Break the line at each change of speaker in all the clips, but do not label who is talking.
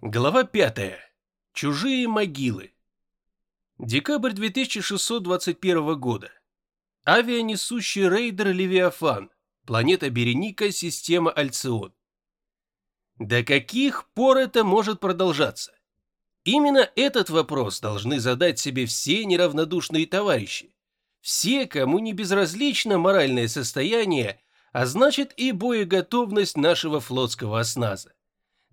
Глава 5. Чужие могилы. Декабрь 2621 года. Авианесущий рейдер Левиафан. Планета Береника, система Альцион. До каких пор это может продолжаться? Именно этот вопрос должны задать себе все неравнодушные товарищи. Все, кому не безразлично моральное состояние, а значит и боеготовность нашего флотского осназа.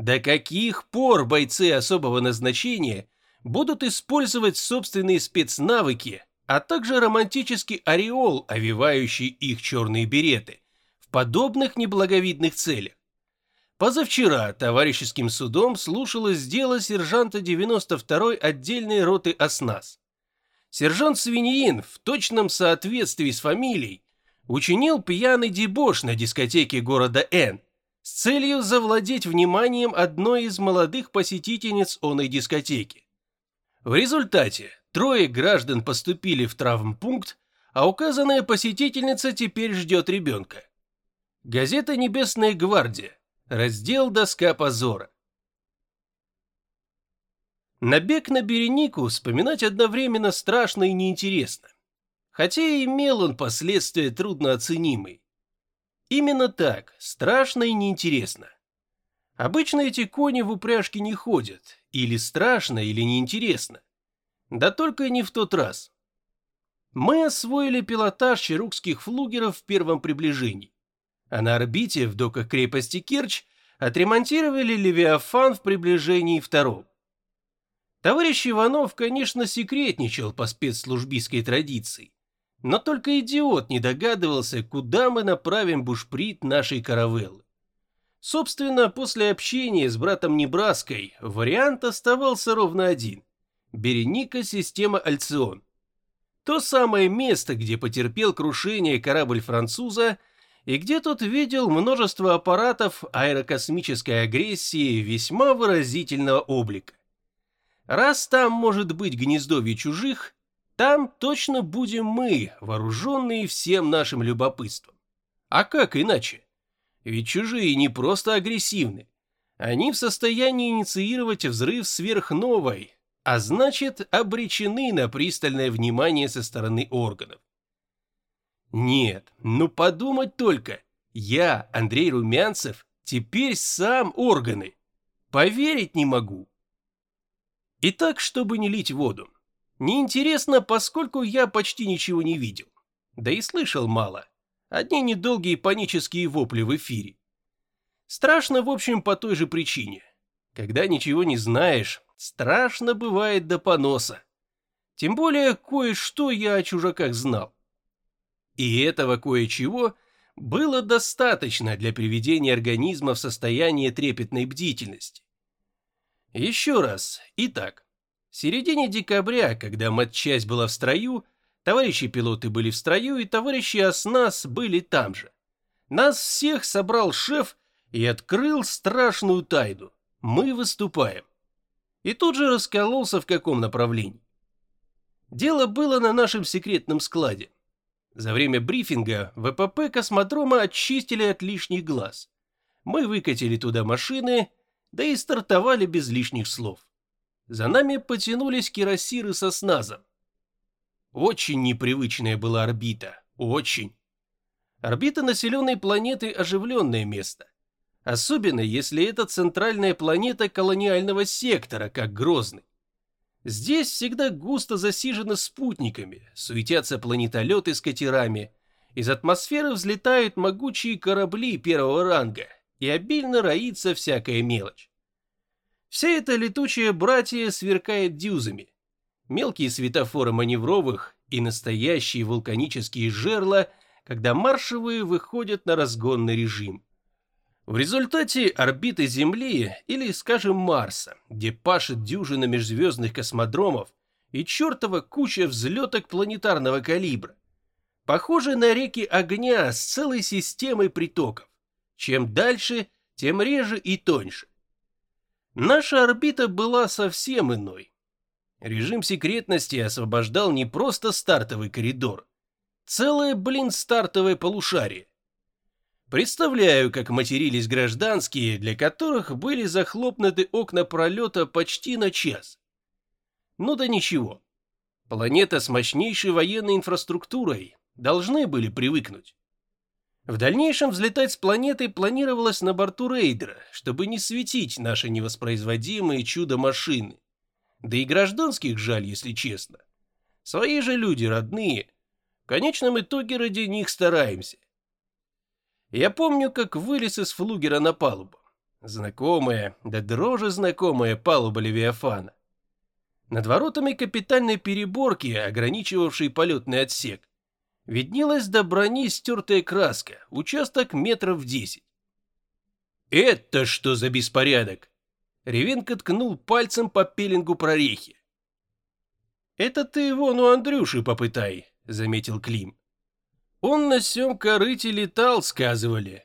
До каких пор бойцы особого назначения будут использовать собственные спецнавыки, а также романтический ореол, овивающий их черные береты, в подобных неблаговидных целях? Позавчера товарищеским судом слушалось дело сержанта 92-й отдельной роты ОСНАС. Сержант Свиньин в точном соответствии с фамилией учинил пьяный дебош на дискотеке города Н, с целью завладеть вниманием одной из молодых посетительниц оной дискотеки. В результате трое граждан поступили в травмпункт, а указанная посетительница теперь ждет ребенка. Газета «Небесная гвардия», раздел «Доска позора». Набег на Беренику вспоминать одновременно страшно и неинтересно. Хотя и имел он последствия труднооценимые. Именно так, страшно и неинтересно. Обычно эти кони в упряжке не ходят, или страшно, или неинтересно. Да только не в тот раз. Мы освоили пилотаж чарукских флугеров в первом приближении, а на орбите в доках крепости Керчь отремонтировали Левиафан в приближении втором. Товарищ Иванов, конечно, секретничал по спецслужбистской традиции, но только идиот не догадывался, куда мы направим бушприт нашей каравеллы. Собственно, после общения с братом Небраской вариант оставался ровно один. Береника система Альцион. То самое место, где потерпел крушение корабль француза и где тот видел множество аппаратов аэрокосмической агрессии весьма выразительного облика. Раз там может быть гнездовье чужих, там точно будем мы, вооруженные всем нашим любопытством. А как иначе? Ведь чужие не просто агрессивны. Они в состоянии инициировать взрыв сверхновой, а значит обречены на пристальное внимание со стороны органов. Нет, ну подумать только. Я, Андрей Румянцев, теперь сам органы. Поверить не могу. Итак, чтобы не лить воду. Неинтересно, поскольку я почти ничего не видел. Да и слышал мало. Одни недолгие панические вопли в эфире. Страшно, в общем, по той же причине. Когда ничего не знаешь, страшно бывает до поноса. Тем более, кое-что я о чужаках знал. И этого кое-чего было достаточно для приведения организма в состояние трепетной бдительности. Еще раз, итак, в середине декабря, когда матчасть была в строю, товарищи пилоты были в строю и товарищи ОСНАС были там же. Нас всех собрал шеф и открыл страшную тайну. Мы выступаем. И тут же раскололся в каком направлении. Дело было на нашем секретном складе. За время брифинга ВПП космодрома очистили от лишних глаз. Мы выкатили туда машины, да и стартовали без лишних слов. За нами потянулись кирасиры со сназом. Очень непривычная была орбита, очень. Орбита населенной планеты – оживленное место. Особенно, если это центральная планета колониального сектора, как Грозный. Здесь всегда густо засижено спутниками, суетятся планетолеты с катерами, из атмосферы взлетают могучие корабли первого ранга, и обильно роится всякая мелочь. Вся эта летучая братья сверкает дюзами. Мелкие светофоры маневровых и настоящие вулканические жерла, когда маршевые выходят на разгонный режим. В результате орбиты Земли или, скажем, Марса, где пашет дюжина межзвездных космодромов и чертова куча взлеток планетарного калибра, похожи на реки огня с целой системой притоков. Чем дальше, тем реже и тоньше. Наша орбита была совсем иной. Режим секретности освобождал не просто стартовый коридор, целое, блин, стартовое полушарие. Представляю, как матерились гражданские, для которых были захлопнуты окна пролета почти на час. Ну да ничего. Планета с мощнейшей военной инфраструктурой. Должны были привыкнуть. В дальнейшем взлетать с планеты планировалось на борту рейдера, чтобы не светить наши невоспроизводимые чудо-машины. Да и гражданских жаль, если честно. Свои же люди родные. В конечном итоге ради них стараемся. Я помню, как вылез из флугера на палубу. Знакомая, да дрожи знакомая палуба Левиафана. Над воротами капитальной переборки, ограничивавшей полетный отсек, виднелась до брони стертая краска, участок метров десять. «Это что за беспорядок?» Ревенко ткнул пальцем по пеленгу прорехи. «Это ты вон у Андрюши попытай», — заметил Клим. Он на сём корыте летал, сказывали.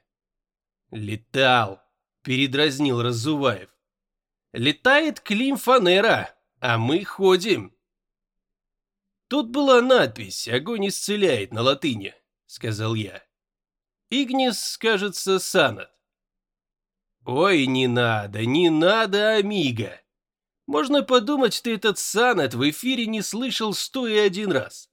Летал, передразнил Разуваев. Летает Клим Фанера, а мы ходим. Тут была надпись «Огонь исцеляет» на латыни, сказал я. Игнис, кажется, санат. Ой, не надо, не надо, амиго. Можно подумать, ты этот санат в эфире не слышал сто и один раз.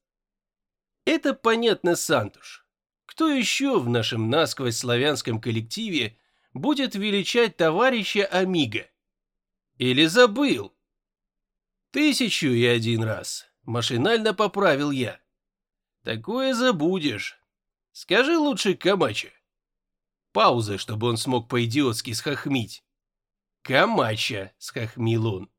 Это понятно, Сантуш. Кто еще в нашем насквозь славянском коллективе будет величать товарища Амиго? Или забыл? Тысячу и один раз. Машинально поправил я. Такое забудешь. Скажи лучше Камача. Пауза, чтобы он смог по-идиотски схохмить. Камача, схохмил он.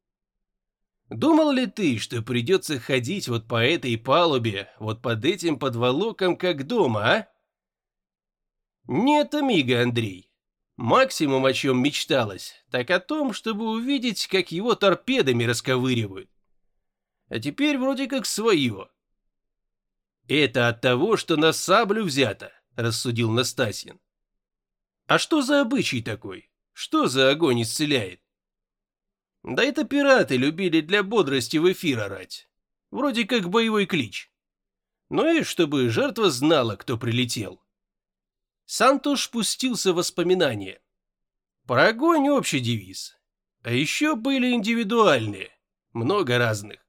Думал ли ты, что придется ходить вот по этой палубе, вот под этим подволоком, как дома, а? Нет, амиго, Андрей. Максимум, о чем мечталось, так о том, чтобы увидеть, как его торпедами расковыривают. А теперь вроде как свое. Это от того, что на саблю взято, рассудил Настасьин. А что за обычай такой? Что за огонь исцеляет? Да это пираты любили для бодрости в эфир орать. Вроде как боевой клич. Ну и чтобы жертва знала, кто прилетел. Сантош спустился в воспоминания. Про огонь общий девиз. А еще были индивидуальные. Много разных.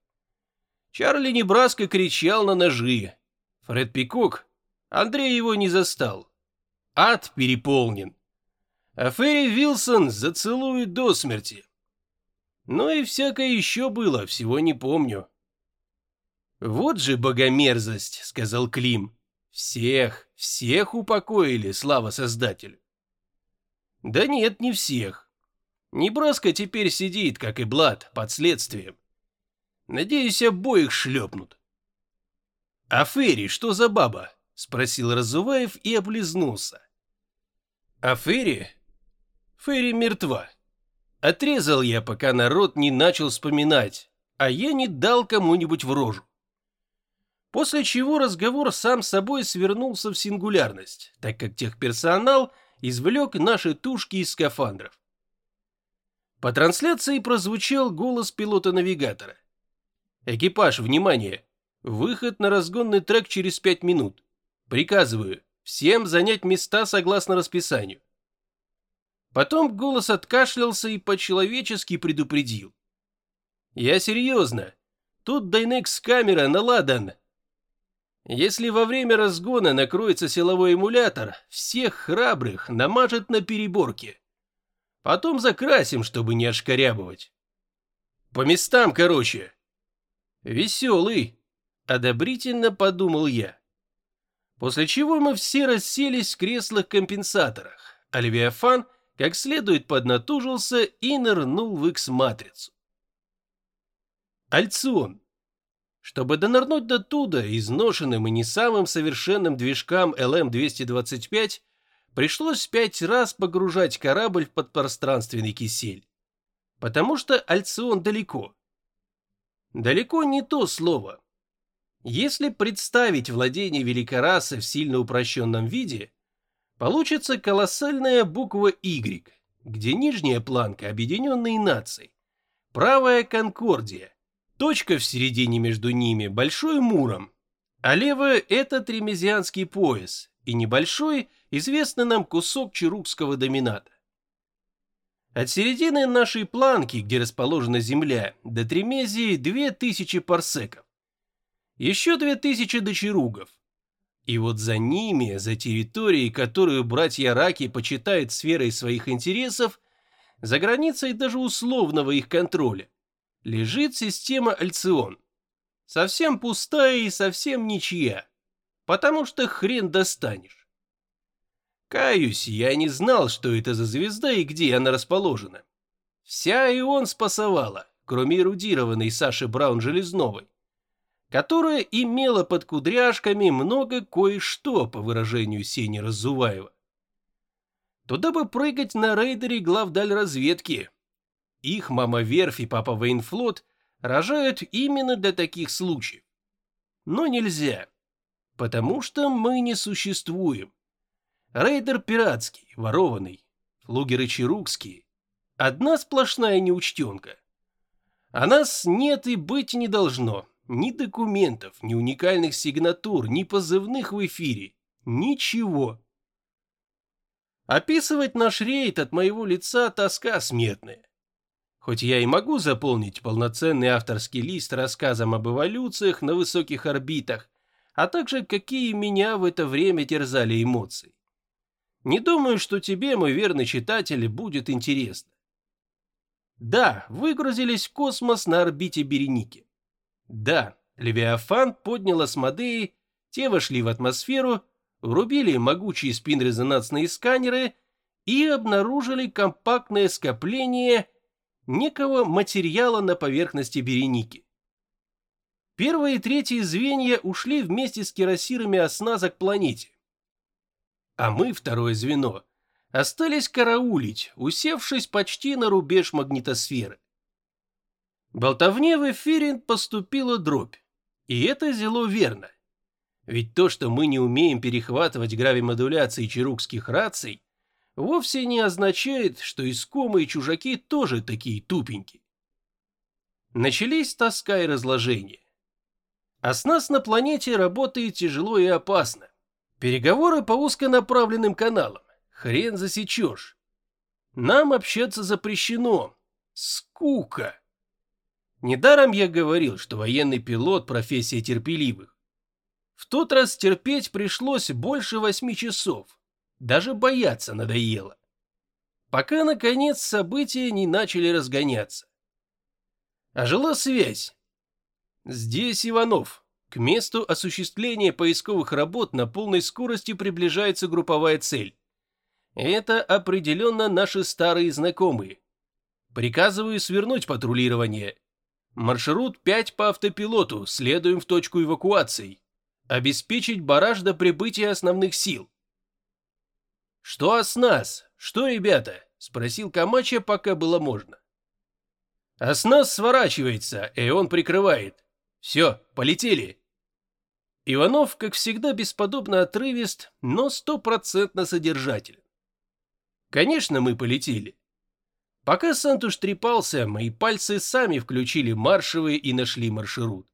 Чарли Небраска кричал на ножи. Фред Пикок, Андрей его не застал. Ад переполнен. А Ферри Вилсон зацелует до смерти. Ну и всякое еще было, всего не помню. Вот же богомерзость, сказал Клим. Всех, всех упокоили, слава создателю. Да нет, не всех. Небраска теперь сидит, как и Блад, под следствием. Надеюсь, обоих шлепнут. А Ферри что за баба? Спросил Разуваев и облизнулся. А Ферри? Ферри мертва. Отрезал я, пока народ не начал вспоминать, а я не дал кому-нибудь в рожу. После чего разговор сам собой свернулся в сингулярность, так как техперсонал извлек наши тушки из скафандров. По трансляции прозвучал голос пилота-навигатора. «Экипаж, внимание! Выход на разгонный трек через пять минут. Приказываю всем занять места согласно расписанию. Потом голос откашлялся и по-человечески предупредил. «Я серьезно. Тут Дайнекс-камера наладан. Если во время разгона накроется силовой эмулятор, всех храбрых намажет на переборке. Потом закрасим, чтобы не ошкарябывать. По местам, короче. Веселый, одобрительно подумал я. После чего мы все расселись в креслах-компенсаторах, а как следует поднатужился и нырнул в X-матрицу. Альцион. Чтобы донырнуть до туда изношенным и не самым совершенным движкам ЛМ-225, пришлось пять раз погружать корабль в подпространственный кисель. Потому что Альцион далеко. Далеко не то слово. Если представить владение великорасы в сильно упрощенном виде, Получится колоссальная буква Y, где нижняя планка объединенной наций, правая Конкордия, точка в середине между ними большой Муром, а левая это Тремезианский пояс, и небольшой, известный нам кусок чирукского домината. От середины нашей планки, где расположена Земля, до Тремезии 2000 парсеков. Еще 2000 до Чиругов. И вот за ними, за территорией, которую братья Раки почитают сферой своих интересов, за границей даже условного их контроля, лежит система Альцион. Совсем пустая и совсем ничья, потому что хрен достанешь. Каюсь, я не знал, что это за звезда и где она расположена. Вся и он спасовала, кроме эрудированной Саши Браун-Железновой, которая имела под кудряшками много кое-что, по выражению Сени Разуваева. Туда бы прыгать на рейдере главдаль разведки. Их мама Верфь и папа Вейнфлот рожают именно для таких случаев. Но нельзя, потому что мы не существуем. Рейдер пиратский, ворованный, флугеры чарукские. Одна сплошная неучтенка. А нас нет и быть не должно. Ни документов, ни уникальных сигнатур, ни позывных в эфире. Ничего. Описывать наш рейд от моего лица тоска смертная. Хоть я и могу заполнить полноценный авторский лист рассказом об эволюциях на высоких орбитах, а также какие меня в это время терзали эмоции. Не думаю, что тебе, мой верный читатель, будет интересно. Да, выгрузились в космос на орбите Береники. Да, Левиафан поднял Асмодеи, те вошли в атмосферу, врубили могучие спин-резонансные сканеры и обнаружили компактное скопление некого материала на поверхности Береники. Первые и третьи звенья ушли вместе с кирасирами осназа к планете а мы, второе звено, остались караулить, усевшись почти на рубеж магнитосферы. Болтовне в эфире поступила дробь, и это зело верно. Ведь то, что мы не умеем перехватывать гравимодуляции чарукских раций, вовсе не означает, что искомые чужаки тоже такие тупенькие. Начались тоска и разложение. А с нас на планете работает тяжело и опасно. Переговоры по узконаправленным каналам. Хрен засечешь. Нам общаться запрещено. Скука. Недаром я говорил, что военный пилот – профессия терпеливых. В тот раз терпеть пришлось больше восьми часов. Даже бояться надоело. Пока, наконец, события не начали разгоняться. А жила связь. Здесь Иванов, к месту осуществления поисковых работ на полной скорости приближается групповая цель. Это определенно наши старые знакомые. Приказываю свернуть патрулирование. Маршрут 5 по автопилоту, следуем в точку эвакуации. Обеспечить бараж до прибытия основных сил. «Что с нас? Что, ребята?» – спросил Камача, пока было можно. «Оснас сворачивается, и он прикрывает. Все, полетели!» Иванов, как всегда, бесподобно отрывист, но стопроцентно содержателен. Конечно, мы полетели. Пока Сантуш трепался, мои пальцы сами включили маршевые и нашли маршрут.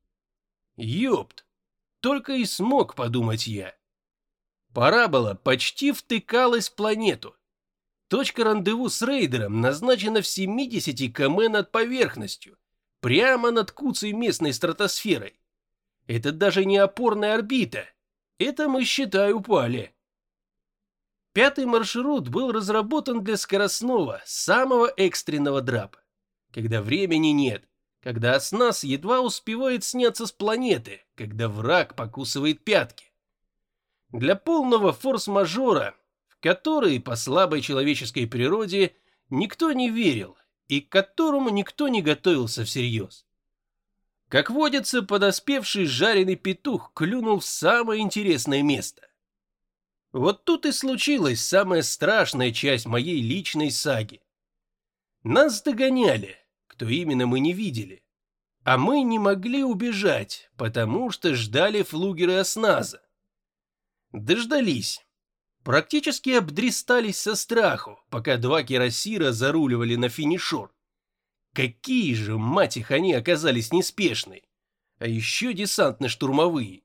Ёпт, только и смог подумать я. Парабола почти втыкалась в планету. Точка рандеву с рейдером назначена в 70 км над поверхностью, прямо над куцей местной стратосферой. Это даже не опорная орбита. Это мы, считай, упали. Пятый маршрут был разработан для скоростного, самого экстренного драпа. Когда времени нет, когда с нас едва успевает сняться с планеты, когда враг покусывает пятки. Для полного форс-мажора, в который по слабой человеческой природе никто не верил и к которому никто не готовился всерьез. Как водится, подоспевший жареный петух клюнул в самое интересное место. Вот тут и случилась самая страшная часть моей личной саги. Нас догоняли, кто именно мы не видели. А мы не могли убежать, потому что ждали флугеры осназа. Дождались. Практически обдристались со страху, пока два кирасира заруливали на финишор. Какие же, мать их, они оказались неспешные. А еще десантно-штурмовые.